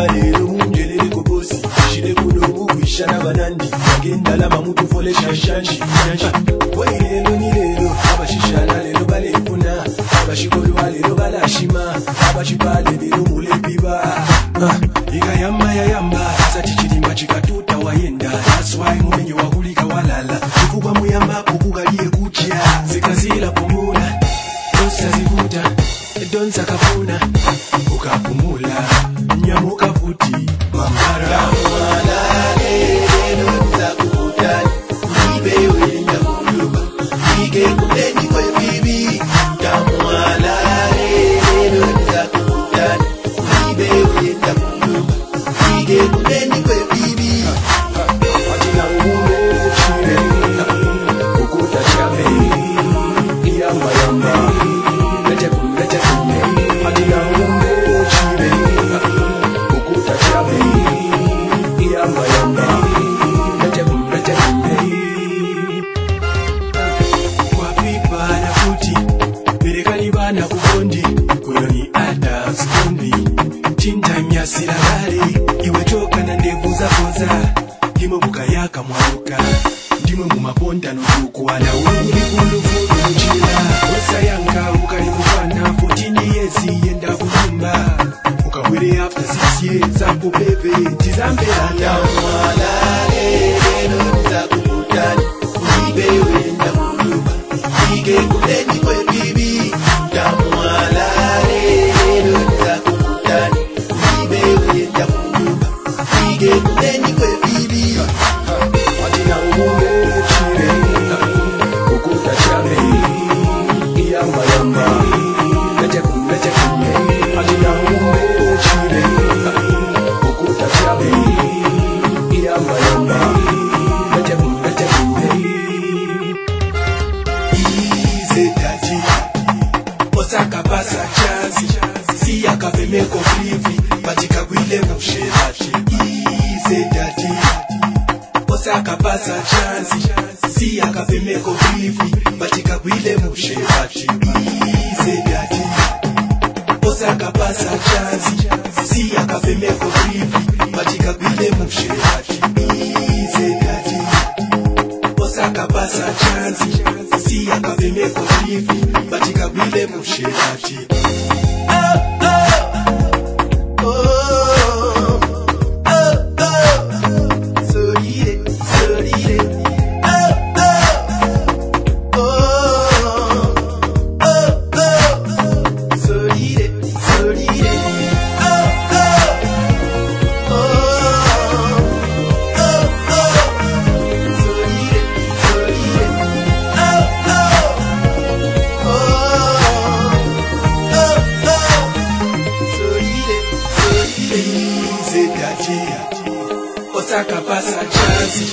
balero mungelereko bosi shirekuno mugwishana banandi gendala mamutufole shashanji oi lelo ni lelo abashishana lelo balekuna abashikolwa lelo balashima abashipale lelo mulepiba iga yamba yayamba sati chilimba chikatuta wayenda aswai mumenye wahulika walala ikukwa muyamba kukukaliye kuchya zikazila pomuna donsa zikuta donsa kafuna ndimwe mukayaka mwaruka ndimwe mumaponda nokuwana uri kulufuru muchira wesayanga ukaikukwana 14 yezi yenda kunyumba ukawere after 6 yezambo bebe tizambe hanamwalai akapasa chansi si akavemeko vivi vachikawile musherashi isedati ose akapasa chansi si akavemeko vivi vachikawile musherashi chazachazi si akafemeko ripi vachikabile mushe vachibizekati osakabasa chanzi si akafemeko ripi vachikabile mushe vachibi akapasa chazi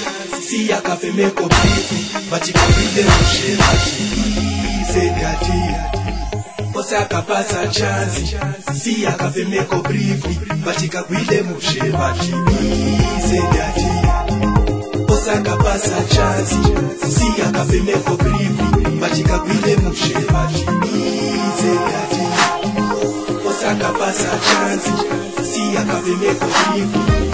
si akafemeko bipi vachikuvide mushevachi sedati ose akapasa chazi si akafemeko bripi vachikakuide mushevachi sedati ose akapasa chazi si akafemeko bripi vachikakuide mushevachi sedati ose akapasa chazi si akafemeko bripi